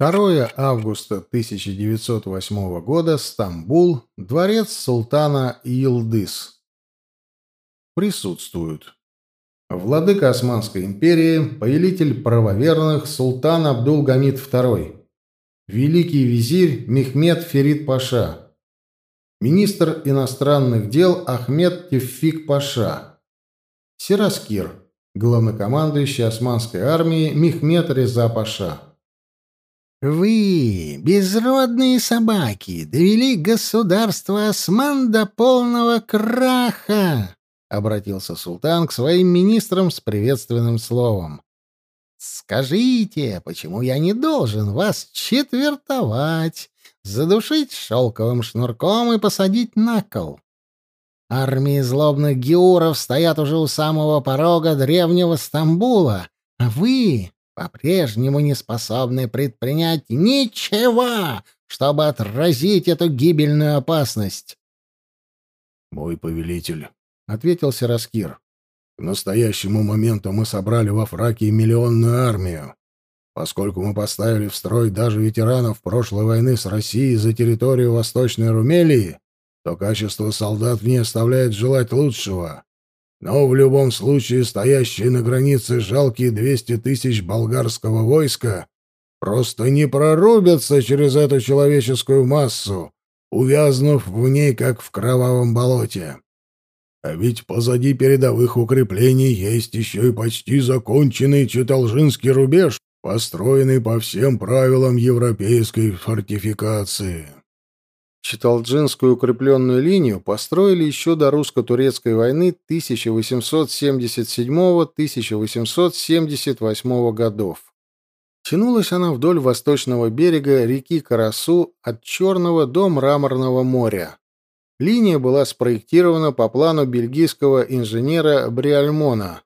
2 августа 1908 года, Стамбул, дворец султана Йылдыз. Присутствуют. Владыка Османской империи, повелитель правоверных, султан Абдул-Гамид II. Великий визирь Мехмед Ферид Паша. Министр иностранных дел Ахмед Тевфик Паша. Сираскир, главнокомандующий Османской армией Мехмед Реза Паша. Вы, безродные собаки, довели государство Осман до полного краха, обратился султан к своим министрам с приветственным словом. Скажите, почему я не должен вас четвертовать, задушить шелковым шнурком и посадить на кол? Армии злобных геуров стоят уже у самого порога древнего Стамбула, а вы по-прежнему не способны предпринять ничего, чтобы отразить эту гибельную опасность. «Мой повелитель», — ответил Сираскир, — «к настоящему моменту мы собрали во Фракии миллионную армию. Поскольку мы поставили в строй даже ветеранов прошлой войны с Россией за территорию Восточной Румелии, то качество солдат в ней оставляет желать лучшего. Но в любом случае стоящие на границе жалкие двести тысяч болгарского войска просто не прорубятся через эту человеческую массу, увязнув в ней, как в кровавом болоте. А ведь позади передовых укреплений есть еще и почти законченный Читалжинский рубеж, построенный по всем правилам европейской фортификации. Читалджинскую укрепленную линию построили еще до русско-турецкой войны 1877-1878 годов. Тянулась она вдоль восточного берега реки Карасу от Черного до Мраморного моря. Линия была спроектирована по плану бельгийского инженера Бриальмона.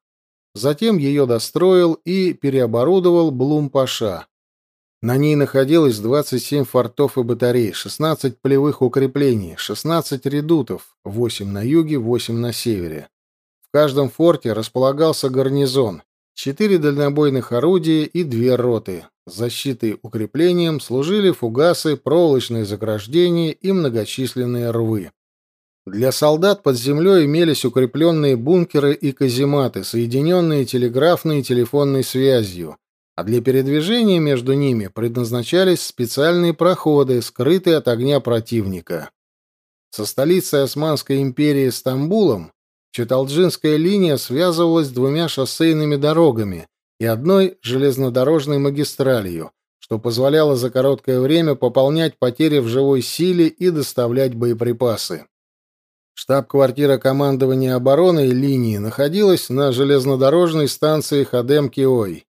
Затем ее достроил и переоборудовал Блум-Паша. На ней находилось 27 фортов и батарей, 16 полевых укреплений, 16 редутов, 8 на юге, 8 на севере. В каждом форте располагался гарнизон, 4 дальнобойных орудия и 2 роты. Защитой укреплением служили фугасы, проволочные заграждения и многочисленные рвы. Для солдат под землей имелись укрепленные бункеры и казематы, соединенные телеграфной и телефонной связью, а для передвижения между ними предназначались специальные проходы, скрытые от огня противника. Со столицей Османской империи Стамбулом Читалджинская линия связывалась двумя шоссейными дорогами и одной железнодорожной магистралью, что позволяло за короткое время пополнять потери в живой силе и доставлять боеприпасы. Штаб-квартира командования обороны линии находилась на железнодорожной станции Хадем-Киой.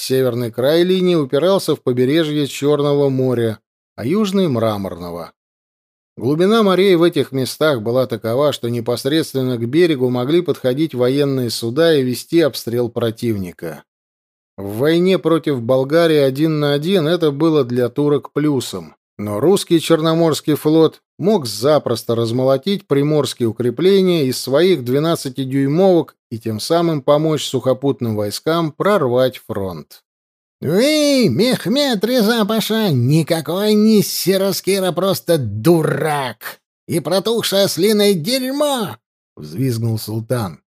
Северный край линии упирался в побережье Черного моря, а южный — Мраморного. Глубина морей в этих местах была такова, что непосредственно к берегу могли подходить военные суда и вести обстрел противника. В войне против Болгарии один на один это было для турок плюсом. Но русский Черноморский флот мог запросто размолотить приморские укрепления из своих 12-дюймовок и тем самым помочь сухопутным войскам прорвать фронт. «Вы, Мехмед Реза Паша, никакой не Сироскира, просто дурак и протухшее ослиное дерьмо!» — взвизгнул султан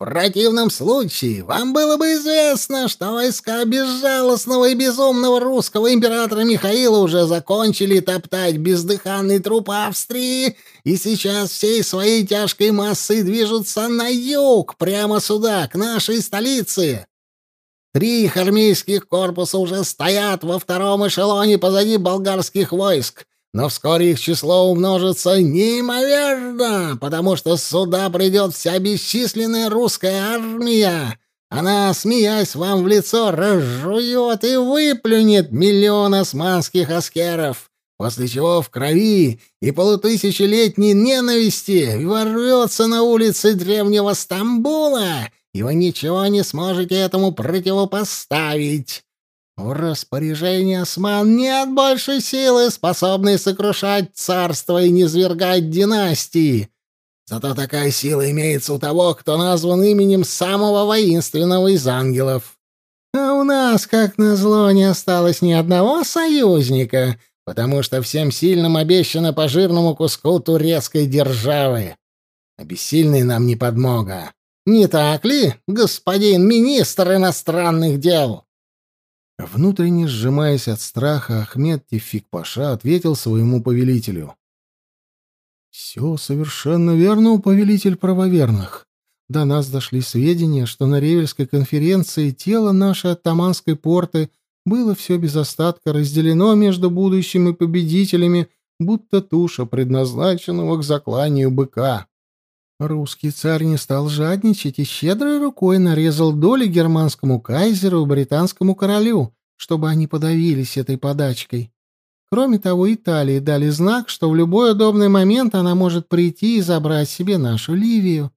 противном случае вам было бы известно, что войска безжалостного и безумного русского императора Михаила уже закончили топтать бездыханный труп Австрии и сейчас всей своей тяжкой массой движутся на юг, прямо сюда, к нашей столице. Три их армейских корпуса уже стоят во втором эшелоне позади болгарских войск, но вскоре их число умножится неимоверно, потому что сюда придет вся бесчисленная русская армия. Она, смеясь вам в лицо, разжует и выплюнет миллион османских аскеров, после чего в крови и полутысячелетней ненависти ворвется на улицы древнего Стамбула, и вы ничего не сможете этому противопоставить. В распоряжении осман нет большей силы, способной сокрушать царство и низвергать династии. Зато такая сила имеется у того, кто назван именем самого воинственного из ангелов. А у нас, как назло, не осталось ни одного союзника, потому что всем сильным обещано по жирному куску турецкой державы. А бессильный нам не подмога. Не так ли, господин министр иностранных дел? Внутренне сжимаясь от страха, Ахмед Тефик-паша ответил своему повелителю. «Все совершенно верно, повелитель правоверных. До нас дошли сведения, что на Ревельской конференции тело нашей оттаманской порты было все без остатка разделено между будущими победителями, будто туша, предназначенного к закланию быка. Русский царь не стал жадничать и щедрой рукой нарезал доли германскому кайзеру и британскому королю, чтобы они подавились этой подачкой. Кроме того, Италии дали знак, что в любой удобный момент она может прийти и забрать себе нашу Ливию.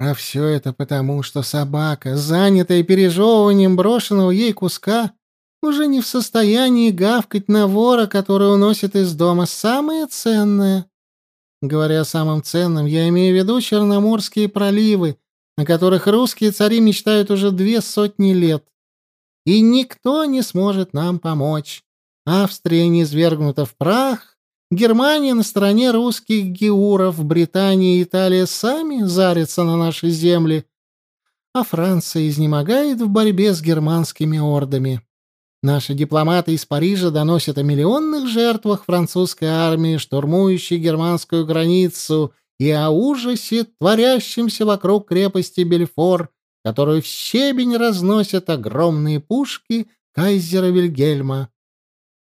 А все это потому, что собака, занятая пережевыванием брошенного ей куска, уже не в состоянии гавкать на вора, который уносит из дома самое ценное. Говоря о самом ценном, я имею в виду Черноморские проливы, о которых русские цари мечтают уже две сотни лет. И никто не сможет нам помочь. Австрия низвергнута в прах, Германия на стороне русских геуров, Британия и Италия сами зарятся на наши земли, а Франция изнемогает в борьбе с германскими ордами. Наши дипломаты из Парижа доносят о миллионных жертвах французской армии, штурмующей германскую границу, и о ужасе, творящемся вокруг крепости Бельфор, которую в щебень разносят огромные пушки кайзера Вильгельма.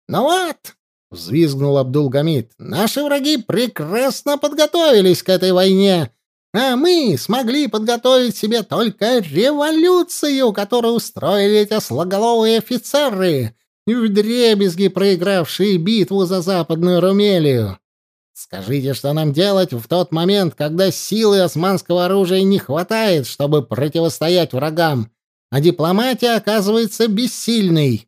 «Ну вот!» — взвизгнул Абдулгамид. «Наши враги прекрасно подготовились к этой войне, а мы смогли подготовить себе только революцию, которую устроили эти слоголовые офицеры, вдребезги проигравшие битву за Западную Румелию. Скажите, что нам делать в тот момент, когда силы османского оружия не хватает, чтобы противостоять врагам, а дипломатия оказывается бессильной?»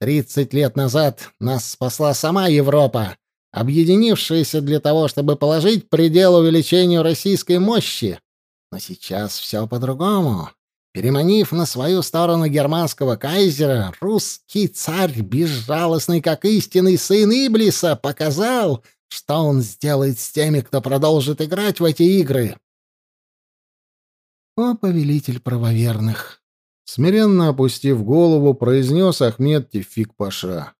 Тридцать лет назад нас спасла сама Европа, объединившаяся для того, чтобы положить предел увеличению российской мощи. Но сейчас все по-другому. Переманив на свою сторону германского кайзера, русский царь, безжалостный как истинный сын Иблиса, показал, что он сделает с теми, кто продолжит играть в эти игры. О, повелитель правоверных! Смиренно опустив голову, произнес Ахмед Тефик-паша.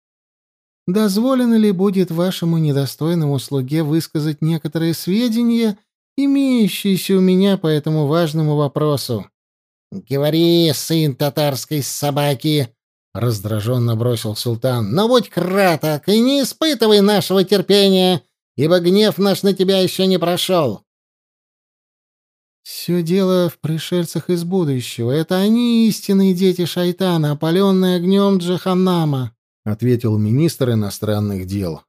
«Дозволено ли будет вашему недостойному слуге высказать некоторые сведения, имеющиеся у меня по этому важному вопросу?» «Говори, сын татарской собаки!» — раздраженно бросил султан. «Но будь краток и не испытывай нашего терпения, ибо гнев наш на тебя еще не прошел. «Все дело в пришельцах из будущего. Это они истинные дети шайтана, опаленные огнем Джаханнама», — ответил министр иностранных дел.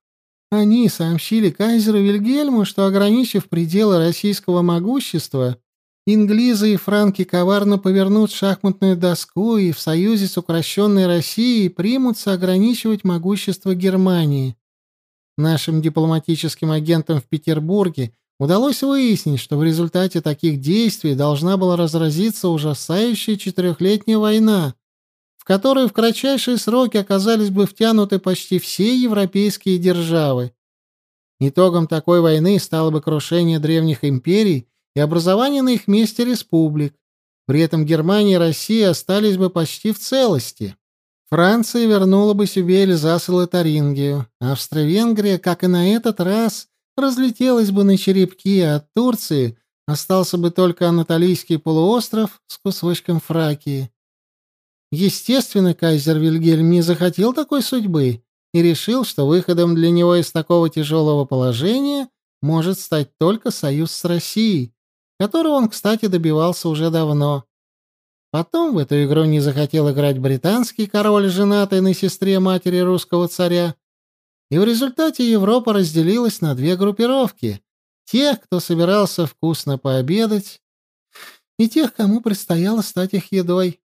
«Они сообщили кайзеру Вильгельму, что, ограничив пределы российского могущества, инглизы и франки коварно повернут шахматную доску и в союзе с укращенной Россией примутся ограничивать могущество Германии. Нашим дипломатическим агентам в Петербурге — Удалось выяснить, что в результате таких действий должна была разразиться ужасающая четырехлетняя война, в которую в кратчайшие сроки оказались бы втянуты почти все европейские державы. Итогом такой войны стало бы крушение древних империй и образование на их месте республик. При этом Германия и Россия остались бы почти в целости. Франция вернула бы себе Эльзас и Лотарингию. Австро-Венгрия, как и на этот раз, разлетелась бы на черепки, а от Турции остался бы только Анатолийский полуостров с кусочком Фракии. Естественно, кайзер Вильгельм не захотел такой судьбы и решил, что выходом для него из такого тяжелого положения может стать только союз с Россией, которого он, кстати, добивался уже давно. Потом в эту игру не захотел играть британский король, женатый на сестре матери русского царя, и в результате Европа разделилась на две группировки — тех, кто собирался вкусно пообедать, и тех, кому предстояло стать их едой.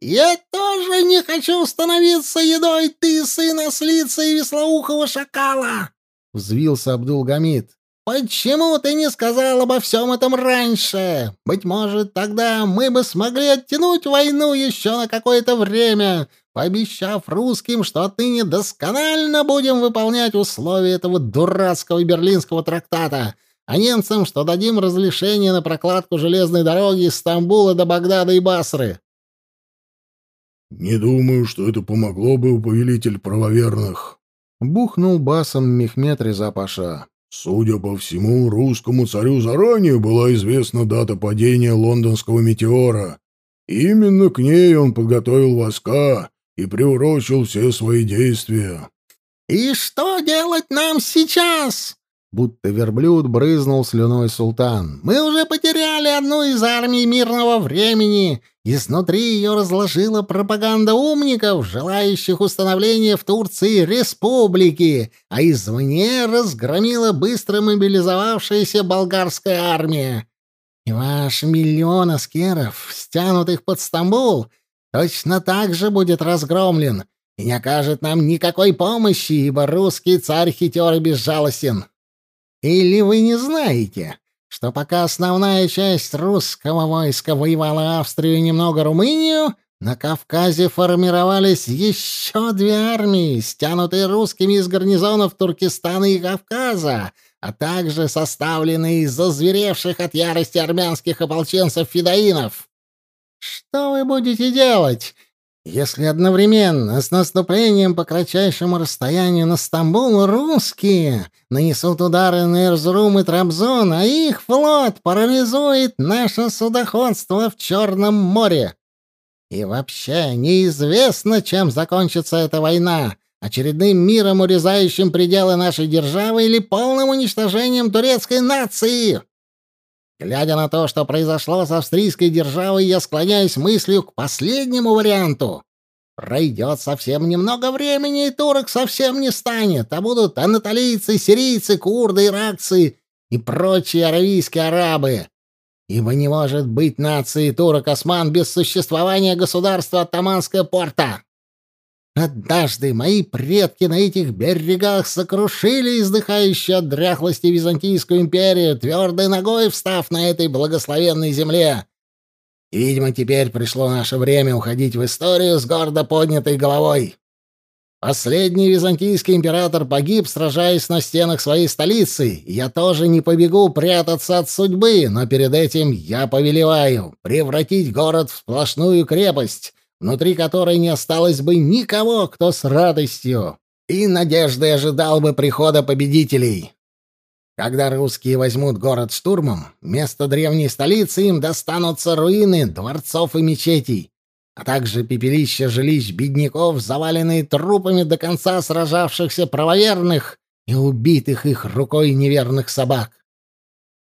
«Я тоже не хочу становиться едой, ты, сын ослицы и веслоухого шакала!» — взвился Абдулгамид. почему ты не сказал обо всем этом раньше? Быть может, тогда мы бы смогли оттянуть войну еще на какое-то время, пообещав русским, что отныне досконально будем выполнять условия этого дурацкого берлинского трактата, а немцам, что дадим разрешение на прокладку железной дороги из Стамбула до Багдада и Басры. «Не думаю, что это помогло бы, у повелитель правоверных», — бухнул басом Мехмед Реза Паша. «Судя по всему, русскому царю заранее была известна дата падения лондонского метеора. Именно к ней он подготовил войска и приурочил все свои действия». «И что делать нам сейчас?» Будто верблюд брызнул слюной султан. «Мы уже потеряли одну из армий мирного времени. Изнутри ее разложила пропаганда умников, желающих установления в Турции республики, а извне разгромила быстро мобилизовавшаяся болгарская армия. И ваш миллион аскеров, стянутых под Стамбул, точно так же будет разгромлен» и не окажет нам никакой помощи, ибо русский царь хитер и безжалостен. Или вы не знаете, что пока основная часть русского войска воевала Австрию и немного Румынию, на Кавказе формировались еще две армии, стянутые русскими из гарнизонов Туркестана и Кавказа, а также составленные из озверевших от ярости армянских ополченцев-федоинов. Что вы будете делать, если одновременно с наступлением по кратчайшему расстоянию на Стамбул русские нанесут удары на Эрзрум и Трабзон, а их флот парализует наше судоходство в Черном море. И вообще неизвестно, чем закончится эта война — очередным миром, урезающим пределы нашей державы или полным уничтожением турецкой нации. Глядя на то, что произошло с австрийской державой, я склоняюсь мыслью к последнему варианту. Пройдет совсем немного времени, и турок совсем не станет, а будут анатолийцы, сирийцы, курды, иракцы и прочие аравийские арабы. Ибо не может быть нации турок-осман без существования государства Оттаманская порта. Однажды мои предки на этих берегах сокрушили издыхающую от дряхлости Византийскую империю, твердой ногой встав на этой благословенной земле. И, видимо, теперь пришло наше время уходить в историю с гордо поднятой головой. Последний византийский император погиб, сражаясь на стенах своей столицы. Я тоже не побегу прятаться от судьбы, но перед этим я повелеваю превратить город в сплошную крепость, внутри которой не осталось бы никого, кто с радостью и надеждой ожидал бы прихода победителей. Когда русские возьмут город штурмом, вместо древней столицы им достанутся руины дворцов и мечетей, а также пепелища жилищ бедняков, заваленные трупами до конца сражавшихся правоверных и убитых их рукой неверных собак.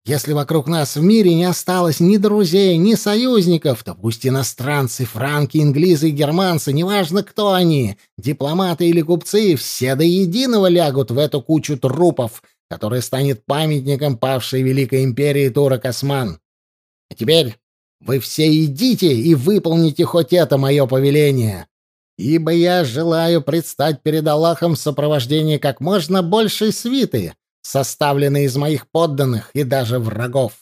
Если вокруг нас в мире не осталось ни друзей, ни союзников, то пусть иностранцы, франки, инглизы и германцы, неважно кто они, дипломаты или купцы, все до единого лягут в эту кучу трупов, которая станет памятником павшей великой империи турок-осман. А теперь вы все идите и выполните хоть это мое повеление, ибо я желаю предстать перед Аллахом в сопровождении как можно большей свиты, составленный из моих подданных и даже врагов.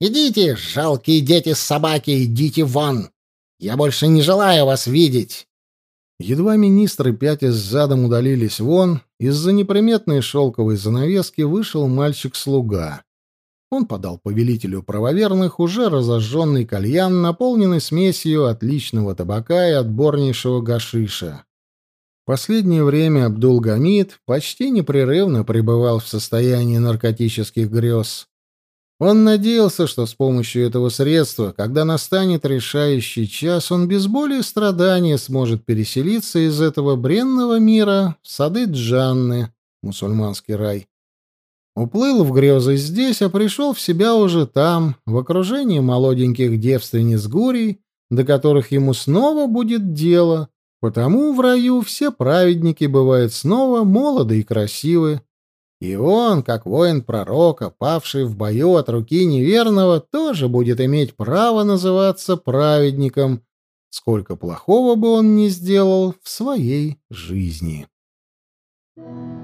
Идите, жалкие дети-собаки, идите вон! Я больше не желаю вас видеть!» Едва министры пятясь задом удалились вон, из-за неприметной шелковой занавески вышел мальчик-слуга. Он подал повелителю правоверных уже разожженный кальян, наполненный смесью отличного табака и отборнейшего гашиша. Последнее время Абдул-Гамид почти непрерывно пребывал в состоянии наркотических грез. Он надеялся, что с помощью этого средства, когда настанет решающий час, он без боли и страдания сможет переселиться из этого бренного мира в сады Джанны, мусульманский рай. Уплыл в грезы здесь, а пришел в себя уже там, в окружении молоденьких девственниц гурий, до которых ему снова будет дело — Потому в раю все праведники бывают снова молоды и красивы. И он, как воин пророка, павший в бою от руки неверного, тоже будет иметь право называться праведником, сколько плохого бы он ни сделал в своей жизни. Thank you.